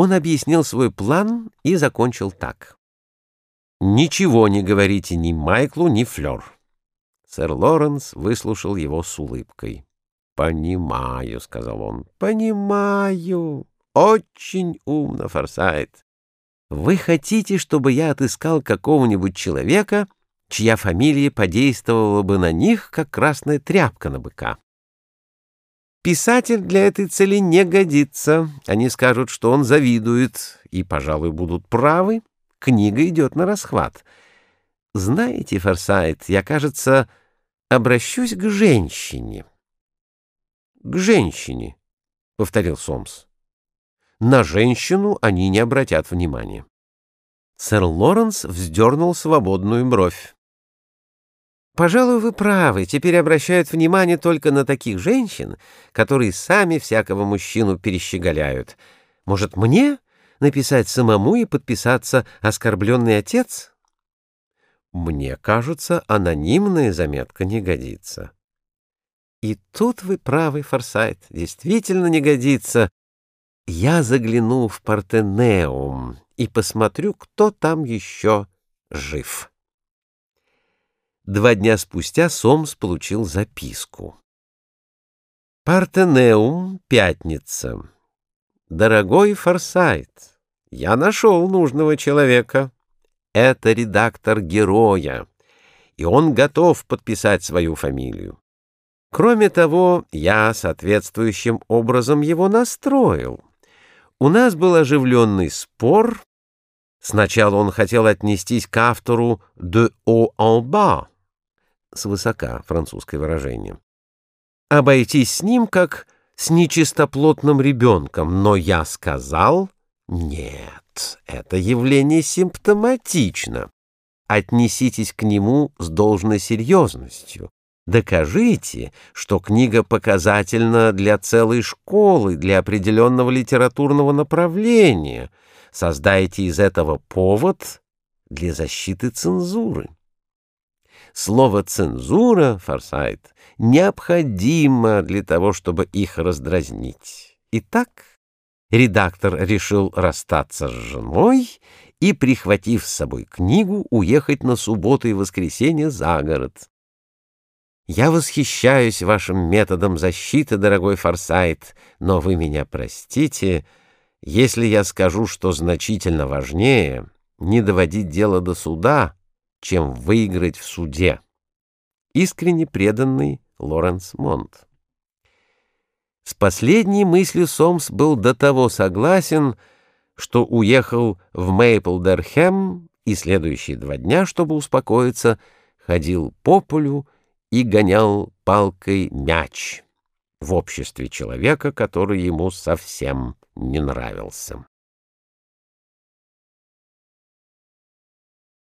Он объяснил свой план и закончил так. «Ничего не говорите ни Майклу, ни Флёр». Сэр Лоренс выслушал его с улыбкой. «Понимаю», — сказал он, — «понимаю. Очень умно, Форсайт. Вы хотите, чтобы я отыскал какого-нибудь человека, чья фамилия подействовала бы на них, как красная тряпка на быка?» Писатель для этой цели не годится. Они скажут, что он завидует, и, пожалуй, будут правы. Книга идет на расхват. Знаете, Форсайт, я, кажется, обращусь к женщине. — К женщине, — повторил Сомс. На женщину они не обратят внимания. Сэр Лоренс вздернул свободную бровь. Пожалуй, вы правы. Теперь обращают внимание только на таких женщин, которые сами всякого мужчину перещеголяют. Может, мне написать самому и подписаться «Оскорбленный отец»? Мне кажется, анонимная заметка не годится. И тут вы правы, Форсайт, действительно не годится. Я загляну в Партенеум и посмотрю, кто там еще жив. Два дня спустя Сомс получил записку. «Партенеум, пятница. Дорогой Форсайт, я нашел нужного человека. Это редактор героя, и он готов подписать свою фамилию. Кроме того, я соответствующим образом его настроил. У нас был оживленный спор. Сначала он хотел отнестись к автору «de haut en bas», свысока французское выражение. Обойтись с ним как с нечистоплотным ребенком, но я сказал «нет, это явление симптоматично. Отнеситесь к нему с должной серьезностью. Докажите, что книга показательна для целой школы, для определенного литературного направления. Создайте из этого повод для защиты цензуры. Слово «цензура», Форсайт, необходимо для того, чтобы их раздразнить. Итак, редактор решил расстаться с женой и, прихватив с собой книгу, уехать на субботу и воскресенье за город. Я восхищаюсь вашим методом защиты, дорогой Форсайт, но вы меня простите, если я скажу, что значительно важнее не доводить дело до суда, чем выиграть в суде. Искренне преданный Лоренс Монт. С последней мыслью Сомс был до того согласен, что уехал в Мейплдерхэм и следующие два дня, чтобы успокоиться, ходил по полю и гонял палкой мяч в обществе человека, который ему совсем не нравился.